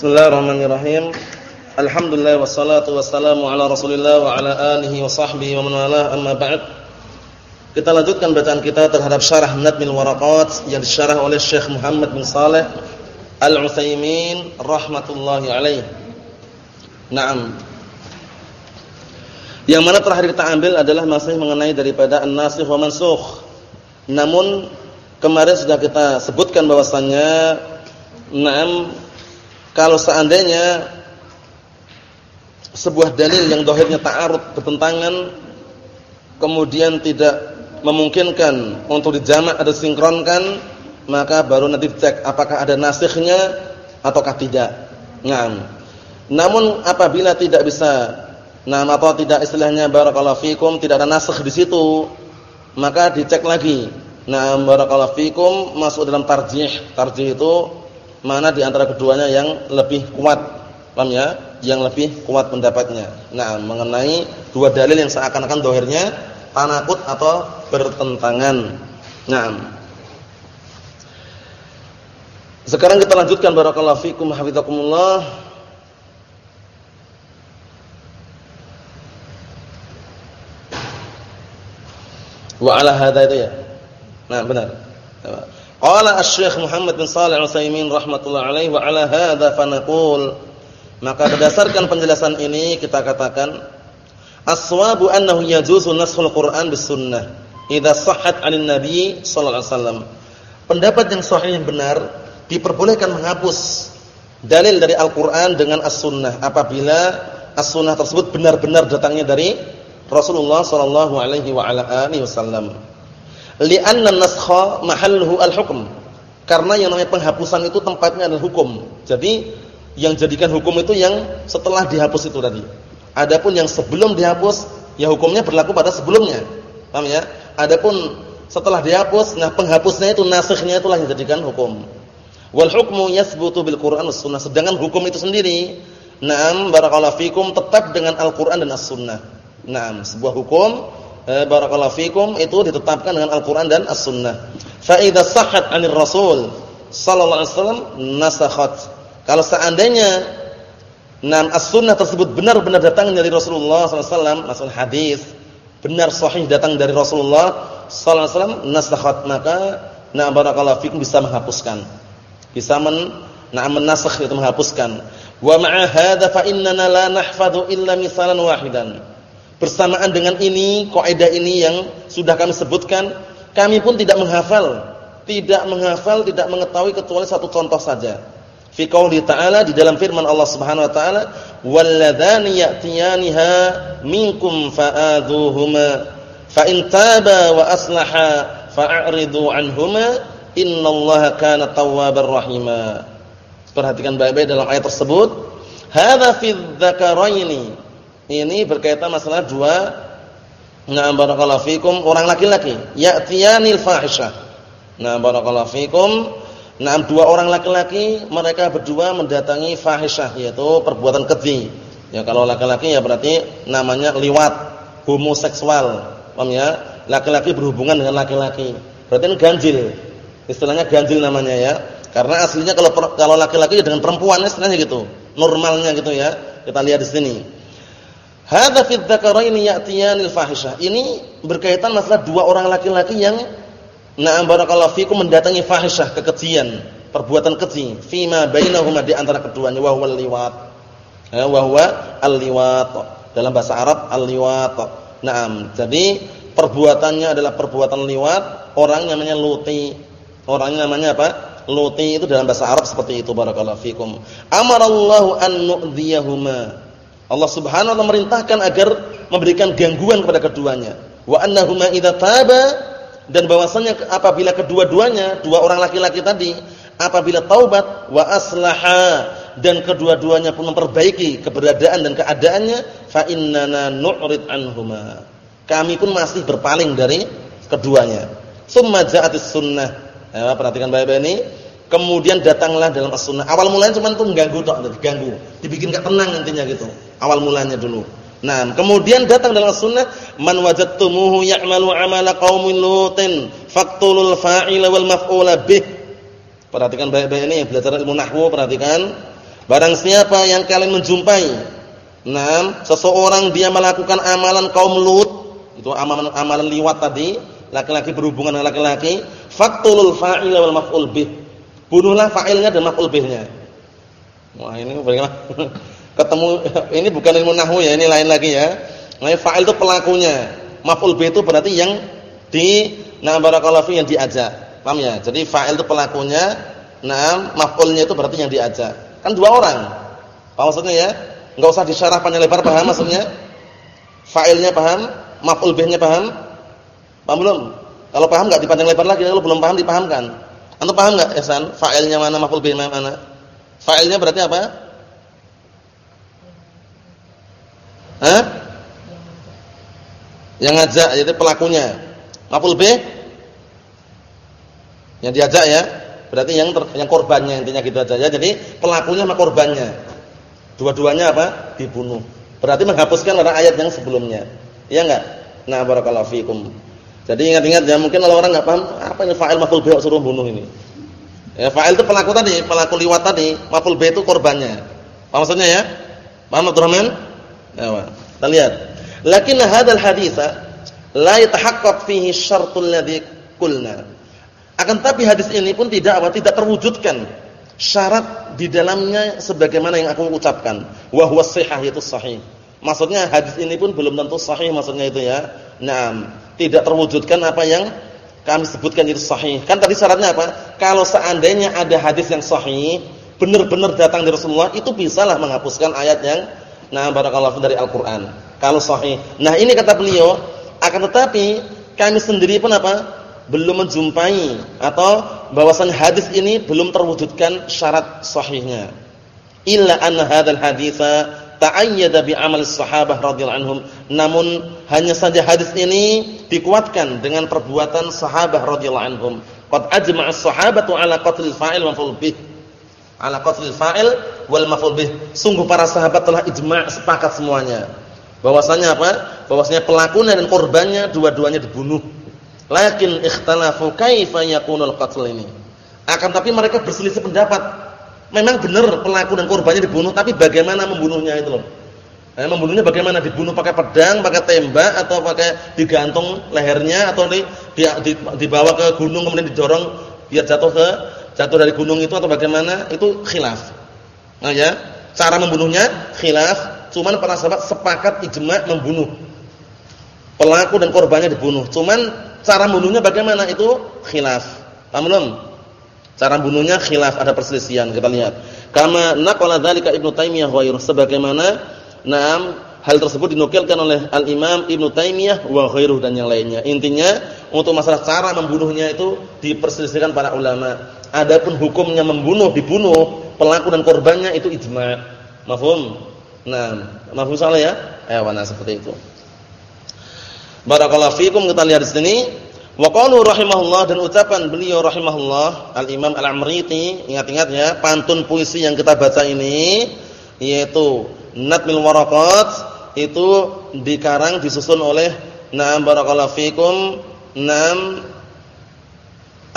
Bismillahirrahmanirrahim. Alhamdulillah wassalatu wassalamu ala Rasulillah wa ala alihi wa sahbihi wa man walah amma ba'd. Kita lanjutkan bacaan kita terhadap syarah Nadmil Waraqat yang disyarah oleh Syekh Muhammad bin Saleh Al-Utsaimin rahmatullahi alaih. Naam. Yang mana terakhir kita ambil adalah masih mengenai daripada an-nasikh wa mansukh. Namun kemarin sudah kita sebutkan bahwasannya naam kalau seandainya sebuah dalil yang dohirnya ta'arud bertentangan kemudian tidak memungkinkan untuk dijamak atau sinkronkan maka baru nanti dicek apakah ada nasikhnya ataukah tidak. Ngam. Namun apabila tidak bisa nah atau tidak istilahnya barakallahu fikum tidak ada nasikh di situ maka dicek lagi. Nah barakallahu fikum masuk dalam tarjih. Tarjih itu mana di antara keduanya yang lebih kuat. Paham ya? Yang lebih kuat pendapatnya. Nah, mengenai dua dalil yang seakan-akan dohirnya tanakut atau bertentangan. Nah. Sekarang kita lanjutkan barakallahu fikum hafizakumullah. Wa ala hadza itu ya. Nah, benar. Qala Asy-Syaikh Muhammad bin Shalih Al-Utsaimin rahimatullah alaihi wa ala hadza fanaqul maka berdasarkan penjelasan ini kita katakan aswabu annahu yajuzu nashul Qur'an bis sunnah idza sahhat 'anil nabi sallallahu alaihi wasallam. Pendapat yang sahih yang benar diperbolehkan menghapus dalil dari Al-Qur'an dengan As-Sunnah apabila As-Sunnah tersebut benar-benar datangnya dari Rasulullah sallallahu alaihi wa ala alihi wasallam li'anna naskha mahalluhu al-hukm. Karena yang namanya penghapusan itu tempatnya adalah hukum. Jadi yang jadikan hukum itu yang setelah dihapus itu tadi. Adapun yang sebelum dihapus, ya hukumnya berlaku pada sebelumnya. Paham ya? Adapun setelah dihapus, nah penghapusnya itu nasikhnya itulah yang jadikan hukum. Wal hukmu yathbutu bil Qur'an was sunnah. Sedangkan hukum itu sendiri, na'am barakallahu fikum tetap dengan Al-Qur'an dan As-Sunnah. Naam, sebuah hukum eh, barakallahu fikum itu ditetapkan dengan Al-Qur'an dan As-Sunnah. Fa idza sahhat 'anil Rasul sallallahu alaihi wasallam nasakhat. Kalau seandainya Nam as-sunnah tersebut benar-benar datang dari Rasulullah sallallahu alaihi wasallam, maksud hadis benar sahih datang dari Rasulullah sallallahu alaihi wasallam nasakhat maka na barakallahu fikum bisa menghapuskan. Bisa men na menasakh itu menghapuskan. Wa ma'a hadza fa innana la nahfadhu illa misalan wahidan. Bersamaan dengan ini, kaidah ini yang sudah kami sebutkan, kami pun tidak menghafal, tidak menghafal, tidak mengetahui kecuali satu contoh saja. Fi qouli ta'ala di dalam firman Allah Subhanahu wa taala, "Walladzani ya'tiyaniha minkum fa'adhuhuma fa in taba wa aslaha fa'ridu 'anhuma innallaha kana tawwabar rahima." Perhatikan baik-baik dalam ayat tersebut, "Hadza fi dzakaraini" Ini berkaitan masalah dua Nah barakallahu fikum orang laki-laki ya'tiyanil fahisyah. Nah barakallahu fikum nah dua orang laki-laki mereka berdua mendatangi fahisyah yaitu perbuatan keji. Ya kalau laki-laki ya berarti namanya liwat, homoseksual. Paham ya? Laki-laki berhubungan dengan laki-laki. Berarti ini ganjil. Istilahnya ganjil namanya ya. Karena aslinya kalau kalau laki-laki dengan perempuan istilahnya gitu. Normalnya gitu ya. Kita lihat di sini. Hadza fi dzakaraini ya'tiyanil fahisyah. Ini berkaitan masalah dua orang laki-laki yang na'am barakallahu fikum mendatangi fahisyah, kekejian, perbuatan keji fima bainahuma di antara keduanya wa huwa liwat. Ya, wa al-liwat. Dalam bahasa Arab al-liwat. Naam. Jadi perbuatannya adalah perbuatan liwat, orang namanya luti. Orangnya namanya apa? Luti itu dalam bahasa Arab seperti itu barakallahu fikum. Amarallahu an nu'dhiyahuma Allah Subhanahu wa taala memerintahkan agar memberikan gangguan kepada keduanya. Wa annahuma idza taba dan bahwasanya apabila kedua-duanya, dua orang laki-laki tadi, apabila taubat wa aslaha dan kedua-duanya pun memperbaiki keberadaan dan keadaannya, fa innana nu'rid anhuma. Kami pun masih berpaling dari keduanya. Summa ja'atis sunnah. Ya, perhatikan baik-baik ini. Kemudian datanglah dalam as-sunnah. Awal mulanya cuma tuh ganggu tok, ganggu. Dibikin gak tenang nantinya gitu. Awal mulanya dulu. Nah, kemudian datang dalam sunnah man wajadtumuhu ya'malu 'amala qaumin lutin faqtulul fa'ila wal maf'ula bih. Perhatikan baik-baik ini belajar ilmu nahwu, perhatikan. Barang siapa yang kalian menjumpai Nah, seseorang dia melakukan amalan kaum Lut, itu amalan amalan liwat tadi, laki-laki berhubungan dengan laki-laki, faktulul fa'il wal maf'ul bih. Bunuhlah fa'ilnya dan maf'ul bihnya. Wah, ini bagaimana? Ketemu ini bukan ilmu nahwu ya, ini lain lagi ya. Nah, fa'il itu pelakunya. Maf'ul bih itu berarti yang di nah barakallahu fi yang diajak. Paham ya? Jadi fa'il itu pelakunya, nah maf'ulnya itu berarti yang diajak. Kan dua orang. Apa maksudnya ya? Enggak usah disyarah panjang lebar paham maksudnya? Fa'ilnya paham, maf'ul bihnya paham? Paham belum? Kalau paham enggak dipanjang lebar lagi, kalau belum paham dipahamkan. Antum paham enggak, Ihsan? Fa'ilnya mana, maf'ul bihnya mana? Fa'ilnya berarti apa? Hah? Yang ngajak, jadi pelakunya. Maf'ul bih? Yang diajak ya. Berarti yang ter, yang korbannya intinya gitu aja ya. Jadi pelakunya sama korbannya. Dua-duanya apa? Dibunuh. Berarti menghapuskan orang ayat yang sebelumnya. Iya enggak? Nah, barakallahu fikum. Jadi ingat-ingat ya, mungkin kalau orang enggak paham, apa ini fa'il maf'ul bih suruh bunuh ini. Ya, fa'il itu pelaku tadi, pelaku liwat tadi, maf'ul bih itu korbannya. Apa maksudnya ya? Paham Abdurrahman? Ya, kita lihat. Lakin hadzal haditsa la yatahaqqaq fihi syartul ladzi qulna. Akan tapi hadis ini pun tidak apa tidak terwujudkan syarat di dalamnya sebagaimana yang aku ucapkan wa huwa sahih itu sahih maksudnya hadis ini pun belum tentu sahih maksudnya itu ya nah tidak terwujudkan apa yang kami sebutkan itu sahih. Kan tadi syaratnya apa? Kalau seandainya ada hadis yang sahih benar-benar datang dari Rasulullah itu bisalah menghapuskan ayat yang nah barakallahu dari Al-Qur'an. Kalau sahih. Nah ini kata beliau akan tetapi kami sendiri pun apa? Belum menjumpai atau bahwasan hadis ini belum terwujudkan syarat sahihnya. Illa anna hadzal haditsa ta'ayyada bi amal sahabah radhiyallahu anhum. Namun hanya saja hadis ini dikuatkan dengan perbuatan sahabah radhiyallahu anhum. Qad ajma'a as-sahabatu ala qatlil fa'il wa maf'ul bih. Ala qatlil fa'il wal maf'ul bih. Sungguh para sahabat telah ijma' sepakat semuanya. Bahwasanya apa? Bahwasanya pelakunya dan korbannya dua-duanya dibunuh Lakin ikhtalafu kaifa yakunul qatl ini. Akan tapi mereka berselisih pendapat. Memang benar pelaku dan korbannya dibunuh, tapi bagaimana membunuhnya itu loh. Eh, membunuhnya bagaimana? Dibunuh pakai pedang, pakai tembak atau pakai digantung lehernya atau di, di, di, dibawa ke gunung kemudian didorong biar jatuh ke jatuh dari gunung itu atau bagaimana? Itu khilaf. Nah ya, cara membunuhnya khilaf, cuman para sahabat sepakat ijma membunuh. Pelaku dan korbannya dibunuh. Cuman Cara bunuhnya bagaimana itu khilaf. Paham belum? Cara bunuhnya khilaf, ada perselisihan. Kita lihat. Kama naqala dzalika Ibnu Taimiyah wa sebagaimana Naam hal tersebut dinukilkan oleh Al-Imam Ibnu Taimiyah wa ghairuh dan yang lainnya. Intinya untuk masalah cara membunuhnya itu diperselisihkan para ulama. Adapun hukumnya membunuh, dibunuh, pelaku dan korbannya itu ijma'. Mafhum? Nah, mafhum salah ya? Eh, seperti itu. Barakallahu fikum kita lihat di sini. Wa qalu rahimahullah dan ucapan beliau rahimahullah Al-Imam Al-Amriti, ingat-ingat ya, pantun puisi yang kita baca ini yaitu Natmil Waraqat itu dikarang disusun oleh Naam barakallahu fikum Naam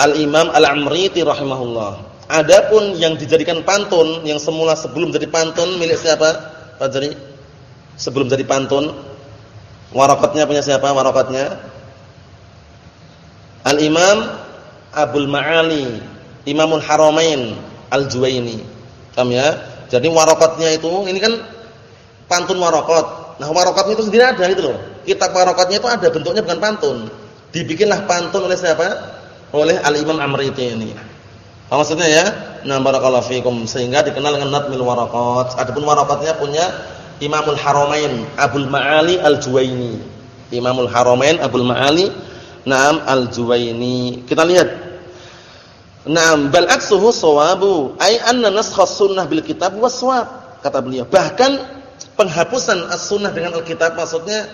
Al-Imam Al-Amriti rahimahullah. Adapun yang dijadikan pantun yang semula sebelum jadi pantun milik siapa? Pak Jari? Sebelum jadi pantun Warakatnya punya siapa warakatnya? Al-Imam Abdul Ma'ali, Imamul Haramain Al-Juwaini. Paham ya? Jadi warakatnya itu ini kan pantun warakat. Nah, warakatnya itu sendiri ada gitu loh. Kitab warakatnya itu ada bentuknya bukan pantun. Dibikinlah pantun oleh siapa? Oleh Al-Imam Amriti ini. Apa maksudnya ya? Nah, barakallahu fikum sehingga dikenal dengan Nadmil Warakat. Adapun warakatnya punya Imamul Haramain Abdul Ma'ali Al-Juwaini. Imamul Haramain Abdul Ma'ali Naam Al-Juwaini. Kita lihat. Naam bal aksuhu sawabu ay anna naskha sunnah bil kitab waswab kata beliau. Bahkan penghapusan as-sunnah dengan Al-Kitab maksudnya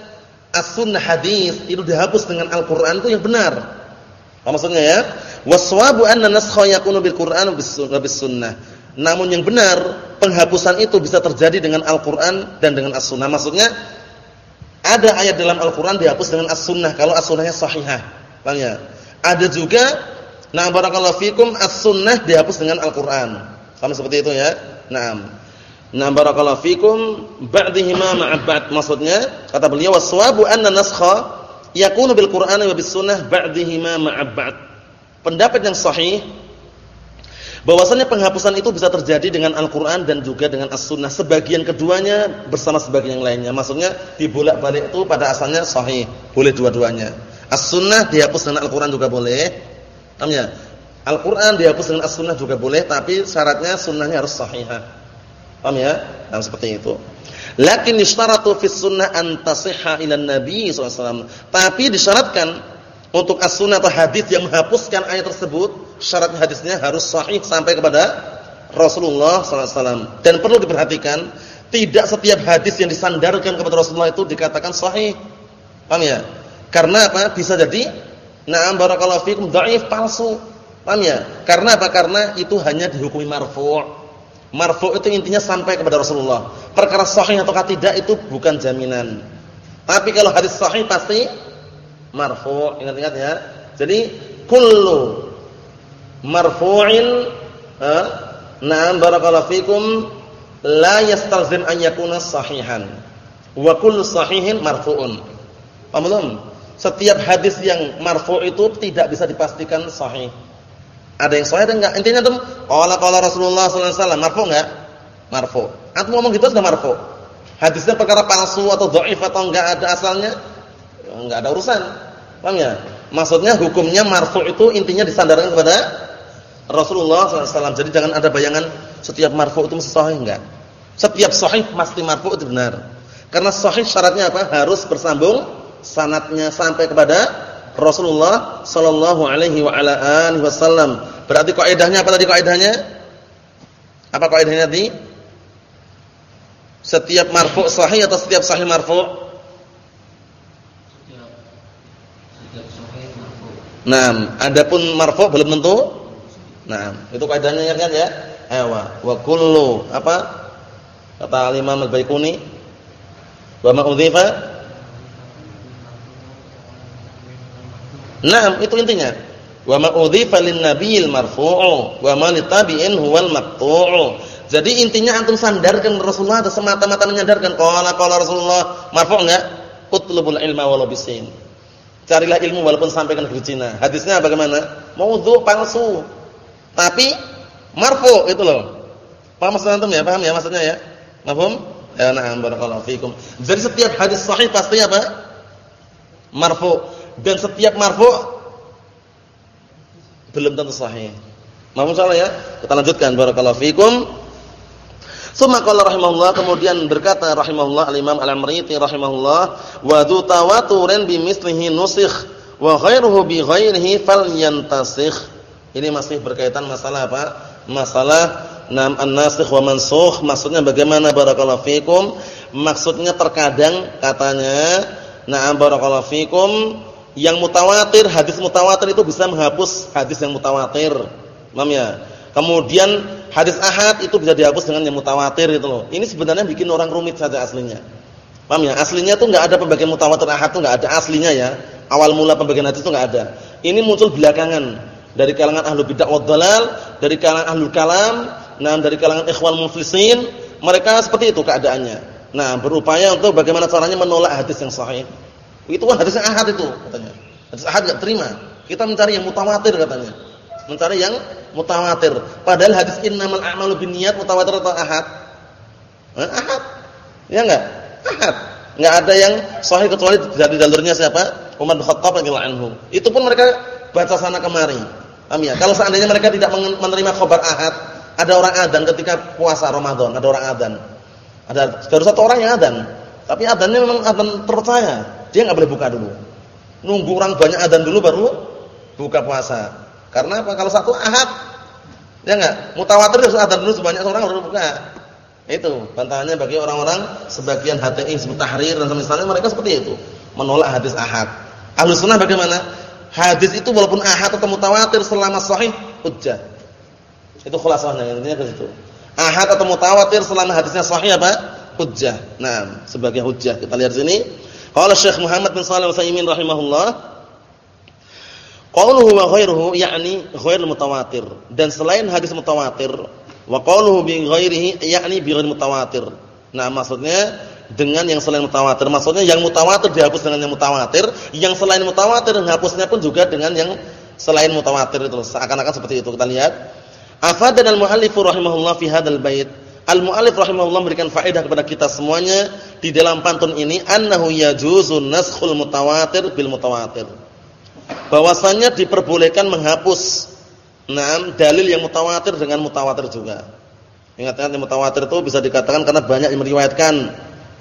as-sunnah hadis itu dihapus dengan Al-Qur'an itu yang benar. Apa maksudnya ya? Waswabu anna naskha yakunu bil Qur'an bis sunnah. Namun yang benar, penghapusan itu bisa terjadi dengan Al-Qur'an dan dengan As-Sunnah. Maksudnya ada ayat dalam Al-Qur'an dihapus dengan As-Sunnah kalau As-Sunnahnya sahihah. Paham ya? Ada juga nah barakallahu fikum As-Sunnah dihapus dengan Al-Qur'an. Sama seperti itu ya. Naam. Nah barakallahu fikum ba'dihima ma'a ba'd maksudnya kata beliau waswabu anna naskha yakunu bil Qur'ani wa bis sunnah ba'dihima ma'a ba'd. Pendapat yang sahih bahwasanya penghapusan itu bisa terjadi dengan Al-Qur'an dan juga dengan As-Sunnah. Sebagian keduanya bersama sebagian yang lainnya. Maksudnya dibolak-balik itu pada asalnya sahih, boleh dua-duanya. As-Sunnah dihapus dengan Al-Qur'an juga boleh. Ya? Al-Qur'an dihapus dengan As-Sunnah juga boleh, tapi syaratnya sunnahnya harus sahihah. Paham ya? Nah, seperti itu. Lakin yushtaratu fi sunnah an tasihha ila Nabi SAW. Tapi disyaratkan untuk as-sunnah atau hadis yang menghapuskan ayat tersebut, syarat hadisnya harus sahih sampai kepada Rasulullah SAW. Dan perlu diperhatikan, tidak setiap hadis yang disandarkan kepada Rasulullah itu dikatakan sahih. Paham ya? Karena apa? Bisa jadi na'am barakallahu fikum dhaif palsu. Paham ya? Karena apa? Karena itu hanya dihukumi marfu'. Marfu itu intinya sampai kepada Rasulullah. Perkara sahih atau tidak itu bukan jaminan. Tapi kalau hadis sahih pasti marfu. Ingat-ingat ya. Jadi kullu marfu'in eh, na'am barakallahu fikum la yastalzim an yakuna sahihan. Wa kullu sahihin marfu'un. Paham belum? Setiap hadis yang marfu itu tidak bisa dipastikan sahih. Ada yang sahih ada enggak? Intinya tuh qala qala Rasulullah sallallahu alaihi wasallam marfu enggak? Marfu. Antum ngomong gitu sudah marfu. Hadisnya perkara palsu atau dhaif atau enggak ada asalnya? Enggak ada urusan. Paham ya? Maksudnya hukumnya marfu itu intinya disandarkan kepada Rasulullah SAW. Jadi jangan ada bayangan setiap marfu itu mesti sahih enggak. Setiap sahih pasti marfu itu benar. Karena sahih syaratnya apa? Harus bersambung sanatnya sampai kepada Rasulullah sallallahu alaihi wa ala alihi wasallam. Berarti kaidahnya apa tadi kaidahnya? Apa kaidahnya tadi? Setiap marfu sahih atau setiap sahih marfu? Setiap setiap sahih marfu. Nah, adapun marfu belum tentu. Nah, itu kaidahnya ya kan ya? Ewa, wa kullu apa? Kata Imam Al-Baiquni wa ma Nah, itu intinya. Wa ma udhifa lin nabiyil marfu'u wa ma litabi'in huwal maqtu'u. Jadi intinya antum sandarkan Rasulullah atau semata-mata menyandarkan qala qala Rasulullah marfu' enggak? Utlubul ilma walau bisin. Carilah ilmu walaupun sampai ke negeri Cina. Hadisnya bagaimana? Maudhu palsu. Tapi marfu itu loh. Paham maksud antum ya? Paham ya maksudnya ya? Mafhum? Ya na'am barakallahu fikum. Jadi setiap hadis sahih pasti apa? Marfu dan setiap marfu belum tentu sahih. Mahfum salah ya? Kita lanjutkan barakallahu fikum. Summa qala rahimahullah kemudian berkata rahimahullah al-Imam Al-Amriti rahimahullah wa dzu tawaturin mislihi nusikh wa ghairuhu bi ghairihi falyantasikh. Ini masih berkaitan masalah apa? Masalah nam an-nasikh wa mansukh. Maksudnya bagaimana barakallahu fikum? Maksudnya terkadang katanya na'am barakallahu fikum yang mutawatir, hadis mutawatir itu bisa menghapus hadis yang mutawatir. Paham ya? Kemudian hadis ahad itu bisa dihapus dengan yang mutawatir itu loh. Ini sebenarnya bikin orang rumit saja aslinya. Paham ya? Aslinya tuh enggak ada pembagian mutawatir ahad tuh enggak ada aslinya ya. Awal mula pembagian hadis itu enggak ada. Ini muncul belakangan dari kalangan ahlu bid'ah wad dalal, dari kalangan ahlu kalam, nah dari kalangan ikhwan muflisin, mereka seperti itu keadaannya. Nah, berupaya untuk bagaimana caranya menolak hadis yang sahih. Itu kan hadisnya ahad itu katanya. Hadis ahad enggak terima. Kita mencari yang mutawatir katanya. Mencari yang mutawatir. Padahal hadis innamal a'malu binniyat mutawatir atau ahad? Eh, ahad. Ya enggak? Ahad. Enggak ada yang sahih kecuali dari jalurnya siapa? Umar bin Khattab radhiyallahu anhu. Itu pun mereka baca sana kemari. Paham ya? Kalau seandainya mereka tidak menerima khabar ahad, ada orang adzan ketika puasa Ramadan, ada orang adzan. Ada baru satu orang yang adzan. Tapi adzannya memang adzan terpercaya. Dia nggak boleh buka dulu. Nunggu orang banyak adzan dulu baru buka puasa. Karena apa? Kalau satu ahad ya enggak? Mutawatir harus adzan dulu sebanyak orang baru buka. Itu bantahannya bagi orang-orang sebagian HTI Hizbut Tahrir dan semisalnya mereka seperti itu, menolak hadis ahad. Ahlus sunnah bagaimana? Hadis itu walaupun ahad atau mutawatir selama sahih hujjah. Itu khulasahnya intinya ke situ. Ahad atau mutawatir selama hadisnya sahih apa? Hujjah. Nah, sebagai hujjah. Kita lihat sini. Qala Syekh Muhammad bin Shalih Al-Utsaimin rahimahullah, qauluhu wa ghairuhu yakni ghair mutawatir. Dan selain hadis mutawatir, Wa qawluhu bi ghairihi yakni bi ghairi mutawatir. Nah, maksudnya dengan yang selain mutawatir. Maksudnya yang mutawatir dihapus dengan yang mutawatir, yang selain mutawatir hapusnya pun juga dengan yang selain mutawatir itu. Seakan-akan seperti itu. Kita lihat. Afadan al-muallif rahimahullah fi hadzal bait. Al-muallif rahimahullah memberikan faedah kepada kita semuanya di dalam pantun ini annahu yajuzu naskhul mutawatir bil mutawatir. Bahwasanya diperbolehkan menghapus Nah, dalil yang mutawatir dengan mutawatir juga. Ingat-ingat yang mutawatir itu bisa dikatakan karena banyak yang meriwayatkan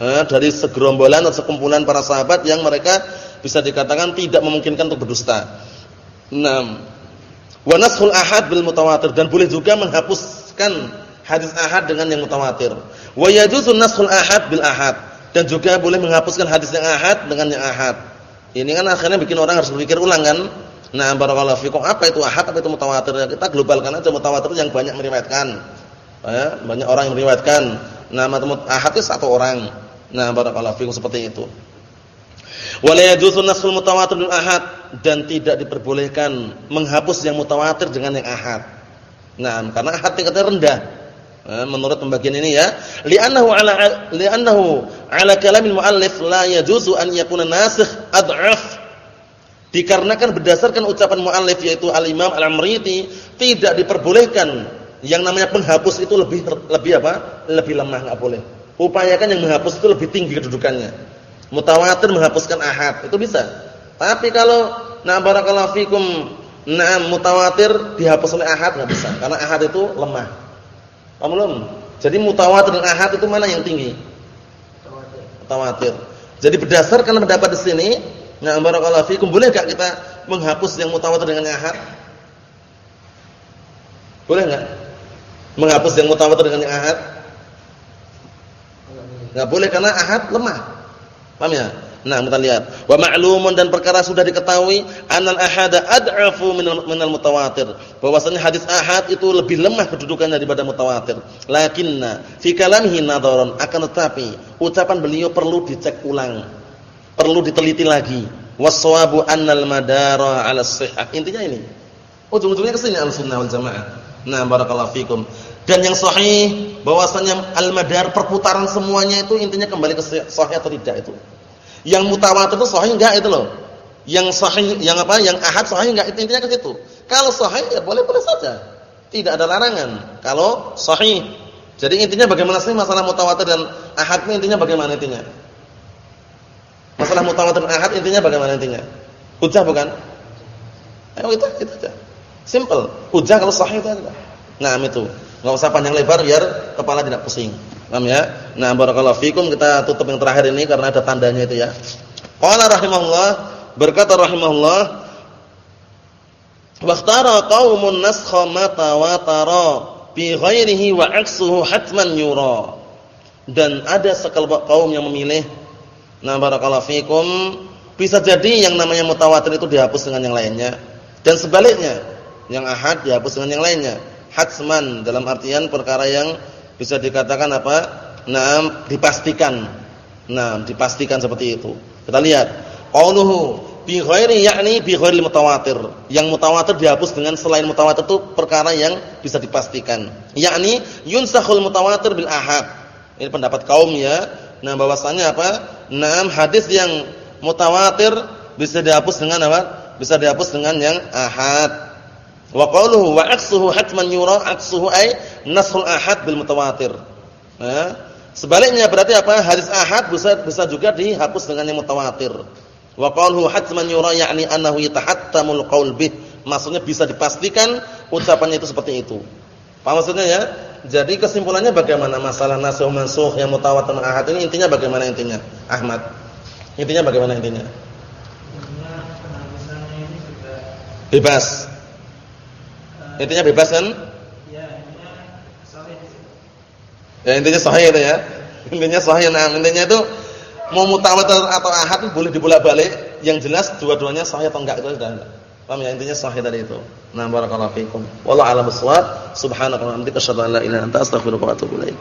eh, dari segerombolan atau sekumpulan para sahabat yang mereka bisa dikatakan tidak memungkinkan untuk berdusta. Nah, wa nashul ahad bil mutawatir dan boleh juga menghapuskan hadis ahad dengan yang mutawatir. Wa yajuzu nashul ahad bil ahad dan juga boleh menghapuskan hadis yang ahad dengan yang ahad. Ini kan akhirnya bikin orang harus berpikir ulang kan? Nah, barakallahu fikum. Apa itu ahad, apa itu mutawatir? Kita globalkan aja mutawatir yang banyak meriwayatkan. Ya, banyak orang yang meriwayatkan. Nah, ahad itu satu orang. Nah, barakallahu fikum seperti itu. Wala yajuzu nasul mutawatir bil ahad dan tidak diperbolehkan menghapus yang mutawatir dengan yang ahad. Nah, karena ahad tingkatnya rendah. Nah, menurut pembagian ini ya, li'annahu ala li'annahu ala kalamil muallif la yajuzu an yakuna nasikh ad'af Dikarenakan berdasarkan ucapan muallif yaitu Al-Imam Al-Amriti tidak diperbolehkan yang namanya penghapus itu lebih lebih apa? Lebih lemah enggak boleh. Upayakan yang menghapus itu lebih tinggi kedudukannya. Mutawatir menghapuskan ahad itu bisa. Tapi kalau na barakallahu fikum na mutawatir dihapus oleh ahad enggak bisa karena ahad itu lemah. Paham belum? Jadi mutawatir dan ahad itu mana yang tinggi? Mutawatir. Mutawatir. Jadi berdasarkan pendapat di sini Nah, barakallahu fikum. Boleh enggak kita menghapus yang mutawatir dengan yang ahad? Boleh enggak? Menghapus yang mutawatir dengan yang ahad? Enggak boleh karena ahad lemah. Paham ya? Nah, kita lihat. Wa ma'lumun dan perkara sudah diketahui anal ahada ad'afu minal, minal mutawatir. Bahwasanya hadis ahad itu lebih lemah kedudukannya daripada mutawatir. Lakinna fi kalamihi nadharan akan tetapi ucapan beliau perlu dicek ulang perlu diteliti lagi. Waswabu annal madara 'ala shihah. Intinya ini. Ujung-ujungnya ke sini al-sunnah wal jamaah. Nah, barakallahu fikum. Dan yang sahih bahwasanya al-madar perputaran semuanya itu intinya kembali ke sahih atau tidak itu. Yang mutawatir itu sahih enggak itu loh. Yang sahih yang apa? Yang ahad sahih enggak itu intinya ke situ. Kalau sahih ya boleh-boleh saja. Tidak ada larangan kalau sahih. Jadi intinya bagaimana sih masalah mutawatir dan ahad ini intinya bagaimana intinya? Masalah mutawatir ahad intinya bagaimana intinya? Hujjah bukan? Ayo itu itu aja. Simple. Hujjah kalau sahih itu aja. Nah, itu. Enggak usah panjang lebar biar kepala tidak pusing. Paham ya? Nah, barakallahu fikum kita tutup yang terakhir ini karena ada tandanya itu ya. Qala rahimahullah, berkata rahimahullah, "Waqtara qaumun naskha ma tawatara bi ghairihi wa 'aksuhu hatman yura." Dan ada sekelompok kaum yang memilih Nah, barakallahu fikum, bisa jadi yang namanya mutawatir itu dihapus dengan yang lainnya dan sebaliknya, yang ahad dihapus dengan yang lainnya. Hatsman dalam artian perkara yang bisa dikatakan apa? Nah, dipastikan. Nah, dipastikan seperti itu. Kita lihat, qauluhu bi ghairi yakni bi ghairil mutawatir. Yang mutawatir dihapus dengan selain mutawatir itu perkara yang bisa dipastikan. Yakni yunsakhul mutawatir bil ahad. Ini pendapat kaum ya Nah, bahwasannya apa? Naam hadis yang mutawatir bisa dihapus dengan apa? Bisa dihapus dengan yang ahad. Wa qauluhu wa aksuhu hatman yura aksuhu ay nasrul ahad bil mutawatir. Nah, sebaliknya berarti apa? Hadis ahad bisa bisa juga dihapus dengan yang mutawatir. Wa qauluhu hatman yura yakni annahu yatahattamul qaul bih. Maksudnya bisa dipastikan ucapannya itu seperti itu. Apa maksudnya ya? Jadi kesimpulannya bagaimana masalah nasuh mansuh yang mutawatir ahad ini intinya bagaimana intinya? Ahmad. Intinya bagaimana intinya? Bebas. Intinya bebas kan? Ya, intinya sahih. Ya, intinya sahih itu ya. Intinya sahih. Nah, intinya itu mau mutawatir atau ahad boleh dibolak-balik, yang jelas dua-duanya sahih atau enggak itu sudah enggak. Paham ya intinya sahih tadi itu. Nah, barakallahu fikum. Wallahu a'lam bissawab. Subhanaka wa bihamdika asyhadu an la ilaha illa anta astaghfiruka wa atubu ilaik.